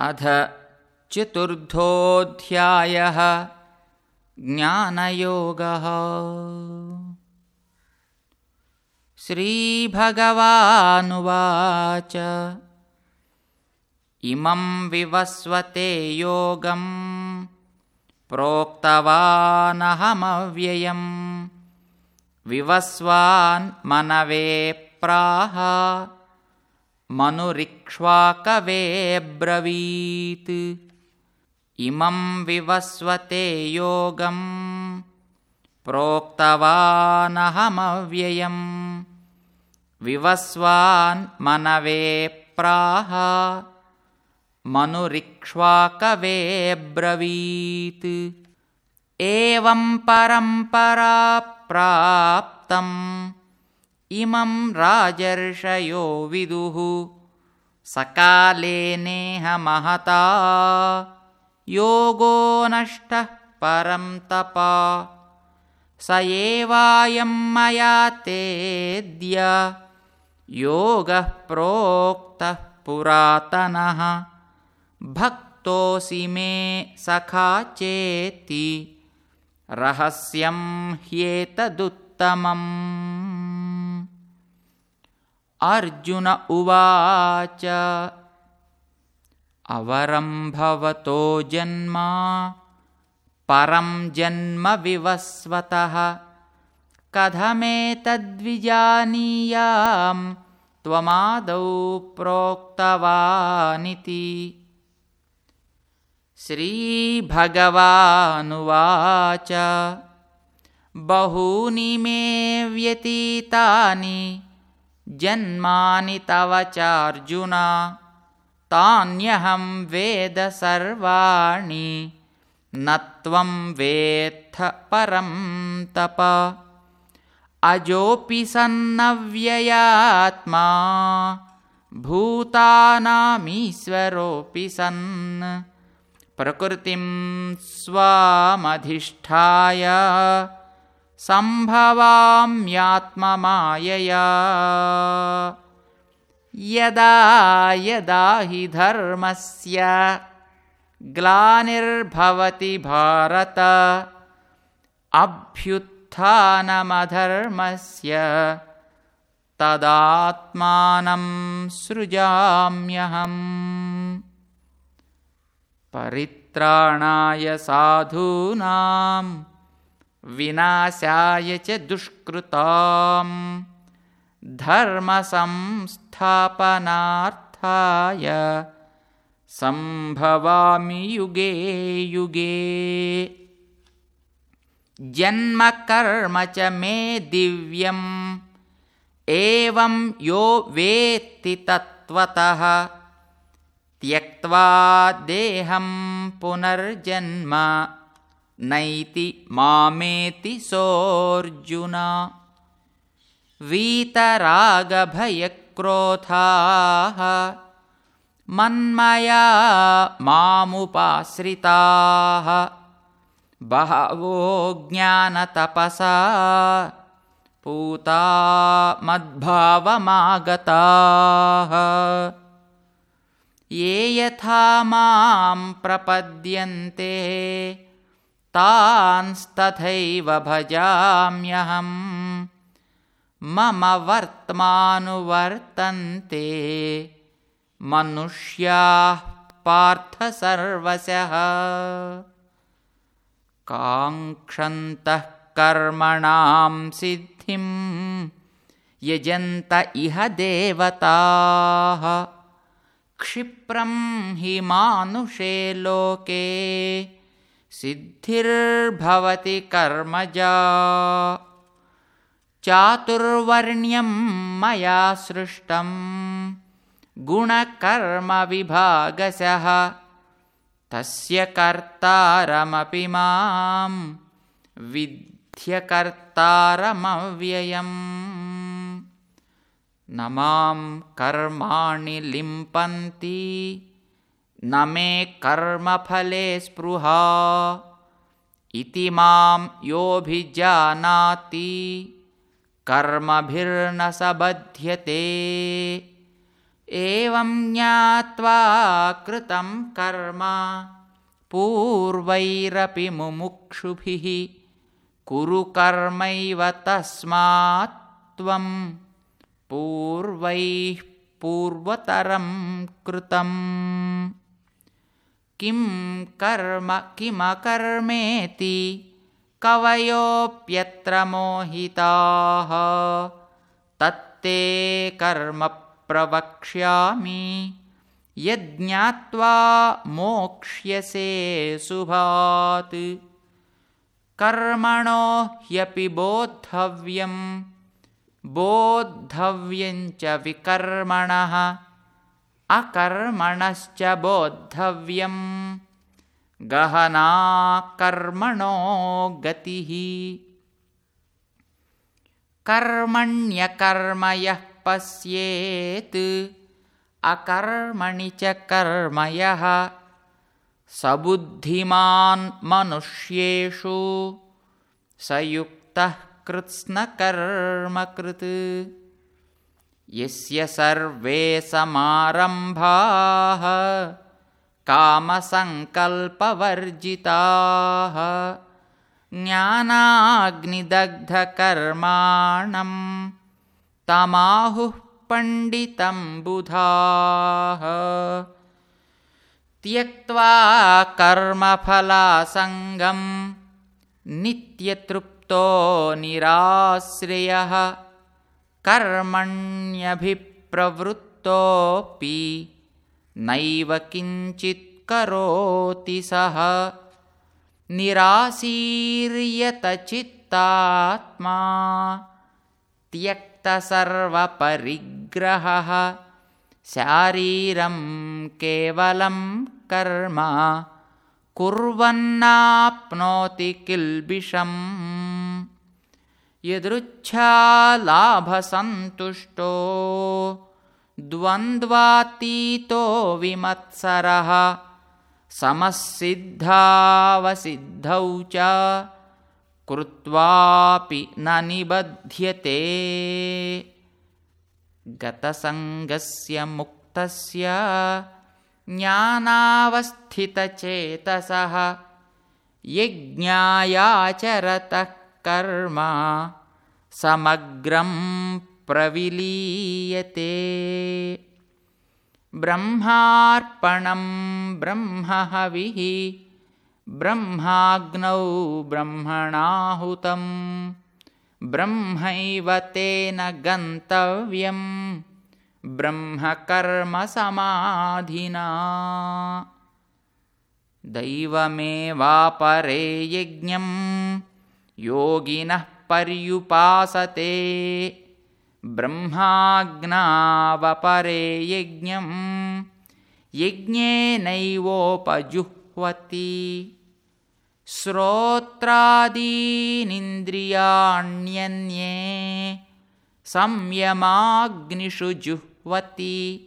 अध चतुर्थोऽध्यायः ज्ञानयोगः। श्रीभगवानुवाच। इमं विवस्वते योगं प्रोक्तवानहमव्ययम् विवस्वान् मनवे प्राह मनुरिक्ष्वाकवे ब्रवीत् इमं विवस्वते योगं प्रोक्तवानहमव्ययम्। विवस्वान् मनवे प्राह मनुरिक्ष्वाकवे ब्रवीत् एवं परम्परा प्राप्तम् इमं राजर्षयो विदुः। सकाले नेह महता योगो नष्टः परं तपा। स एवायं मया तेद्य। योगः प्रोक्तः पुरातनः। भक्तोऽसि मे सखा चेति। रहस्यं ह्येतदुत्तमम् अर्जुन उवाच अवरं भवतो जन्म परं जन्म विवस्वतः। कथमेतद्विजानीयां त्वमादौ प्रोक्तवानिति। श्रीभगवानुवाच बहूनि मे व्यतीतानि जन्मानि तव चार्जुन। तान्यहं वेद सर्वाणि न त्वं वेत्थ परं तप। अजोऽपि सन्नव्ययात्मा भूतानामीश्वरोऽपि सन्। प्रकृतिं स्वामधिष्ठाय सम्भवाम्यात्ममायया। यदा यदा हि धर्मस्य ग्लानिर्भवति भारत अभ्युत्थानमधर्मस्य तदात्मानं सृजाम्यहम्। परित्राणाय साधूनां विनाशाय च दुष्कृतां धर्मसंस्थापनार्थाय सम्भवामि युगे युगे। जन्मकर्म च मे दिव्यम्। एवं यो वेत्ति तत्त्वतः। त्यक्त्वा देहं पुनर्जन्म नैति मामेति सोऽर्जुन। वीतरागभयक्रोधाः मन्मया मामुपाश्रिताः। बहवो ज्ञानतपसा पूता मद्भावमागताः। ये यथा मां प्रपद्यन्ते तांस्तथैव भजाम्यहम्। मम वर्त्मानुवर्तन्ते। मनुष्याः पार्थ सर्वशः। काङ्क्षन्तः कर्मणां सिद्धिं यजन्त इह देवताः। क्षिप्रं हि मानुषे लोके सिद्धिर्भवति कर्मजा। चातुर्वर्ण्यं मया सृष्टं गुणकर्मविभागशः। तस्य कर्तारमपि मां विध्यकर्तारमव्ययम् न मां कर्माणि लिम्पन्ति न मे कर्मफले स्पृहा। इति मां योऽभिजानाति। कर्मभिर्न स बध्यते एवं ज्ञात्वा कृतं कर्म पूर्वैरपि मुमुक्षुभिः। कुरु कर्मैव तस्मात् त्वं पूर्वैः पूर्वतरं कृतम् किं कर्म किमकर्मेति? कवयोऽप्यत्र मोहिताः। तत्ते कर्म प्रवक्ष्यामि। यज्ञात्वा मोक्ष्यसे शुभात् कर्मणो ह्यपि बोद्धव्यं बोद्धव्यञ्च विकर्मणः अकर्मणश्च बोद्धव्यं गहना कर्मणो गतिः। कर्मण्यकर्म यः पश्येत्। अकर्मणि च कर्म यः स बुद्धिमान् मनुष्येषु। स युक्तः कृत्स्नकर्मकृत् यस्य सर्वे समारम्भाः कामसङ्कल्पवर्जिताः। ज्ञानाग्निदग्धकर्माणं तमाहुः पण्डितं बुधाः। त्यक्त्वा कर्मफलासङ्गं नित्यतृप्तो निराश्रयः कर्मण्यभिप्रवृत्तोऽपि नैव किञ्चित् करोति सः। निराशीर्यतचित्तात्मा त्यक्तसर्वपरिग्रहः। शारीरं केवलं कर्म। कुर्वन्नाप्नोति किल्बिषम् यदृच्छालाभसन्तुष्टो। द्वन्द्वातीतो विमत्सरः समसिद्धावसिद्धौ च कृत्वापि न निबध्यते। गतसङ्गस्य मुक्तस्य ज्ञानावस्थितचेतसः यज्ञायाचरतः कर्म समग्रं प्रविलीयते। ब्रह्मार्पणं ब्रह्महविः ब्रह्माग्नौ ब्रह्मणाहुतं ब्रह्मैव तेन गन्तव्यं ब्रह्मकर्मसमाधिना। दैवमेवापरे यज्ञं योगिनः पर्युपासते। ब्रह्माज्ञावपरे यज्ञं यज्ञेनैवोपजुह्वति। श्रोत्रादीनिन्द्रियाण्यन्ये संयमाग्निषु जुह्वति।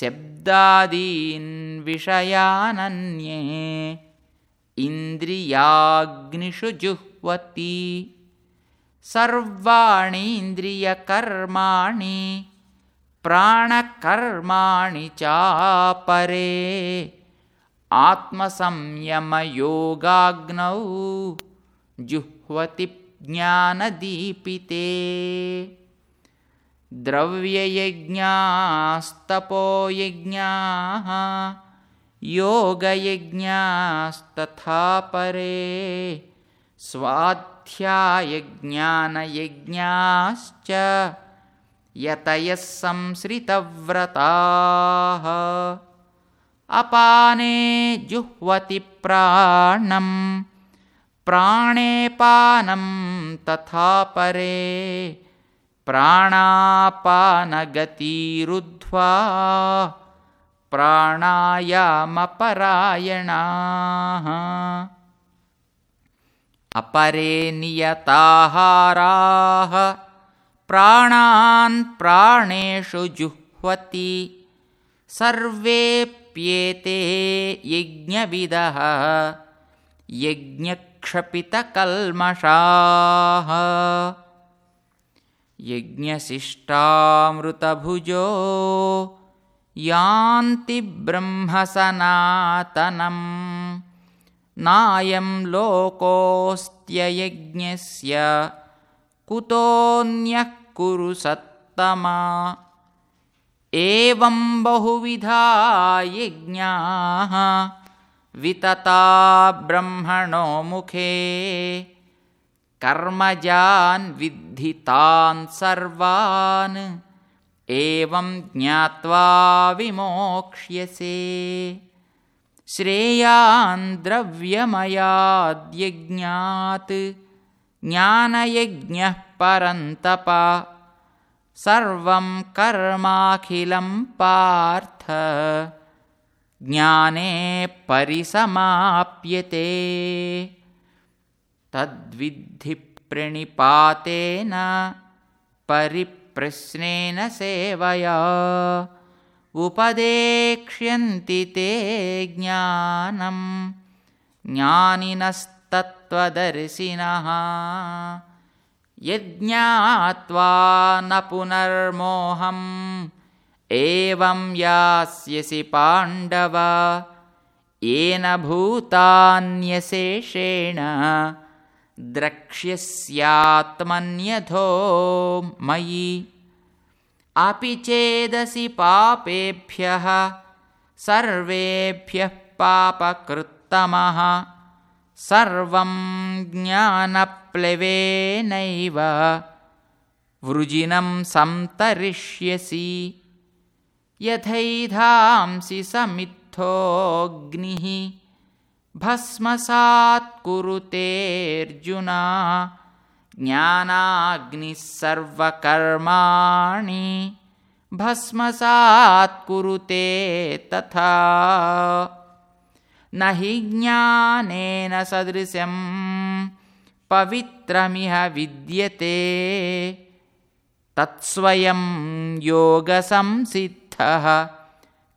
शब्दादीन् विषयानन्ये इन्द्रियाग्निषु जुह्वति। सर्वाणीन्द्रियकर्माणि प्राणकर्माणि चापरे। आत्मसंयमयोगाग्नौ जुह्वति ज्ञानदीपिते। द्रव्ययज्ञास्तपोयज्ञाः योगयज्ञास्तथा परे स्वाध्यायज्ञानयज्ञाश्च यतयः संसृतव्रताः। अपाने जुह्वति प्राणं प्राणे पानं तथा परे प्राणापानगतिरुद्ध्वा प्राणायामपरायणाः। अपरे नियताहाराः। प्राणान् प्राणेषु जुह्वति। सर्वेऽप्येते यज्ञविदः। यज्ञक्षपितकल्मषाः। यज्ञशिष्टामृतभुजो यान्ति ब्रह्मसनातनं नायं लोकोऽस्त्ययज्ञस्य कुतोऽन्यः कुरु सत्तमा। एवं बहुविधा यज्ञाः वितता ब्रह्मणो मुखे। कर्मजान् विद्धितान् सर्वान् एवं ज्ञात्वा विमोक्ष्यसे। श्रेयान् द्रव्यमयाद्यज्ञात्। ज्ञानयज्ञः परन्तप। सर्वं कर्माखिलं पार्थ। ज्ञाने परिसमाप्यते। तद्विद्धिप्रणिपातेन परिप्रश्नेन सेवया। उपदेक्ष्यन्ति ते ज्ञानं ज्ञानिनस्तत्त्वदर्शिनः। यज्ञात्वा न पुनर्मोहम्। एवं यास्यसि पाण्डव। येन भूतान्यशेषेण द्रक्ष्यस्यात्मन्यथो मयि। अपि चेदसि पापेभ्यः सर्वेभ्यः पापकृत्तमः। सर्वं ज्ञानप्लवेनैव। वृजिनं सन्तरिष्यसि यथैधांसि समिद्धोऽग्निः भस्मसात् कुरुतेऽर्जुन ज्ञानाग्निः सर्वकर्माणि भस्मसात् कुरुते तथा। न हि ज्ञानेन सदृशं पवित्रमिह विद्यते तत्स्वयं योगसंसिद्धः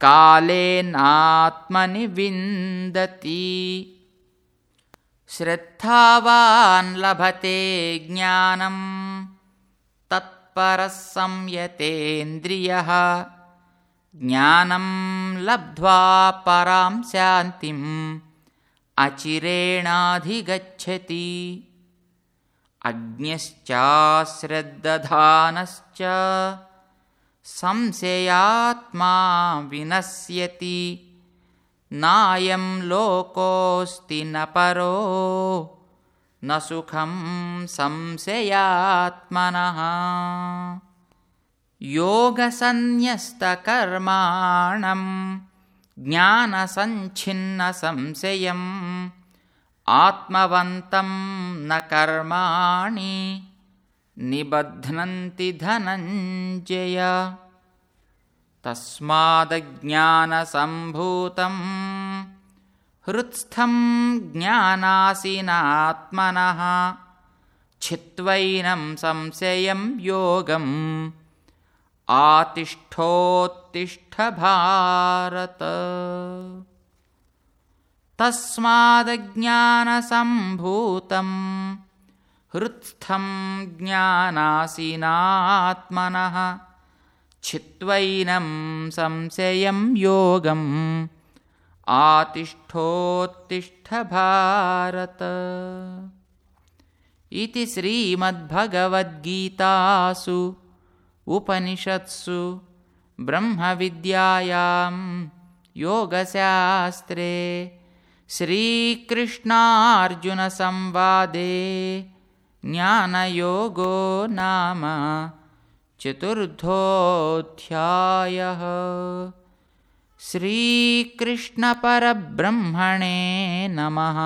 कालेनात्मनि विन्दति श्रद्धावान् लभते ज्ञानं तत्परः संयतेन्द्रियः। ज्ञानं लब्ध्वा परां शान्तिम् अचिरेणाधिगच्छति। अज्ञश्चाश्रद्दधानश्च संशयात्मा विनश्यति। नायं लोकोऽस्ति न परो न सुखं संशयात्मनः। योगसन्न्यस्तकर्माणं ज्ञानसञ्छिन्नसंशयम् आत्मवन्तं न कर्माणि निबध्नन्ति धनञ्जय। तस्मादज्ञानसम्भूतं हृत्स्थं ज्ञानासिनात्मनः। छित्त्वैनं संशयं योगम्। आतिष्ठोत्तिष्ठ भारत तस्मादज्ञानसम्भूतं हृत्स्थं ज्ञानासिनात्मनः। छित्त्वैनं संशयं योगम्। आतिष्ठोत्तिष्ठ भारत इति श्रीमद्भगवद्गीतासु उपनिषत्सु ब्रह्मविद्यायां योगशास्त्रे श्रीकृष्णार्जुनसंवादे ज्ञानयोगो नाम चतुर्थोऽध्यायः। श्रीकृष्णपरब्रह्मणे नमः